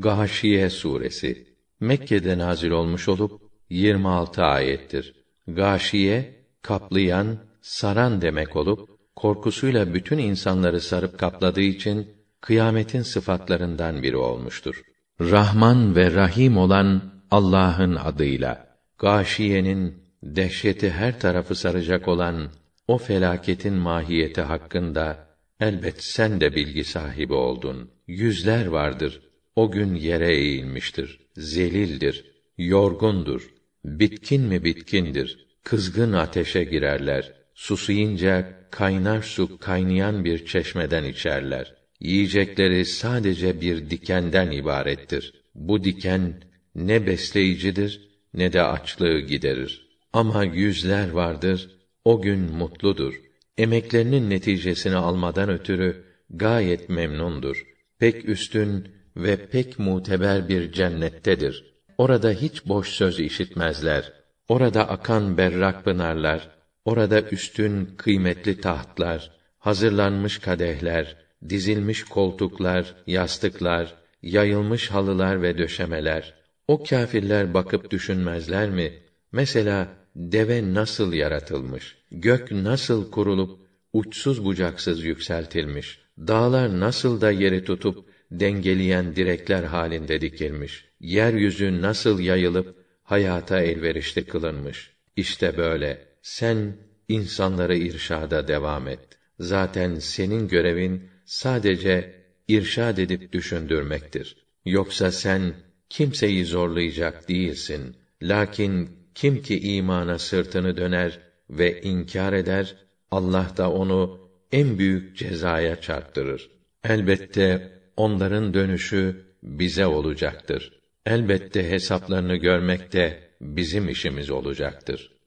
Gâşiye suresi Mekke'de nazil olmuş olup 26 ayettir. Gâşiye kaplayan, saran demek olup korkusuyla bütün insanları sarıp kapladığı için kıyametin sıfatlarından biri olmuştur. Rahman ve Rahim olan Allah'ın adıyla. Gâşiyenin dehşeti her tarafı saracak olan o felaketin mahiyeti hakkında elbet sen de bilgi sahibi oldun. Yüzler vardır. O gün yere eğilmiştir. Zelildir. Yorgundur. Bitkin mi bitkindir. Kızgın ateşe girerler. Susayınca kaynar su kaynayan bir çeşmeden içerler. Yiyecekleri sadece bir dikenden ibarettir. Bu diken ne besleyicidir ne de açlığı giderir. Ama yüzler vardır, o gün mutludur. Emeklerinin neticesini almadan ötürü gayet memnundur. Pek üstün ve pek muteber bir cennettedir. Orada hiç boş söz işitmezler. Orada akan berrak pınarlar, orada üstün kıymetli tahtlar, hazırlanmış kadehler, dizilmiş koltuklar, yastıklar, yayılmış halılar ve döşemeler. O kâfirler bakıp düşünmezler mi? Mesela deve nasıl yaratılmış? Gök nasıl kurulup uçsuz bucaksız yükseltilmiş? Dağlar nasıl da yeri tutup dengeleyen direkler halinde dikilmiş? Yeryüzü nasıl yayılıp hayata elverişli kılınmış? İşte böyle. Sen insanları irşada devam et. Zaten senin görevin sadece irşad edip düşündürmektir. Yoksa sen kimseyi zorlayacak değilsin. Lakin kim ki imana sırtını döner ve inkar eder, Allah da onu en büyük cezaya çarptırır. Elbette onların dönüşü bize olacaktır. Elbette hesaplarını görmek de bizim işimiz olacaktır.